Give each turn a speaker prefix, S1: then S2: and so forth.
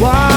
S1: Why?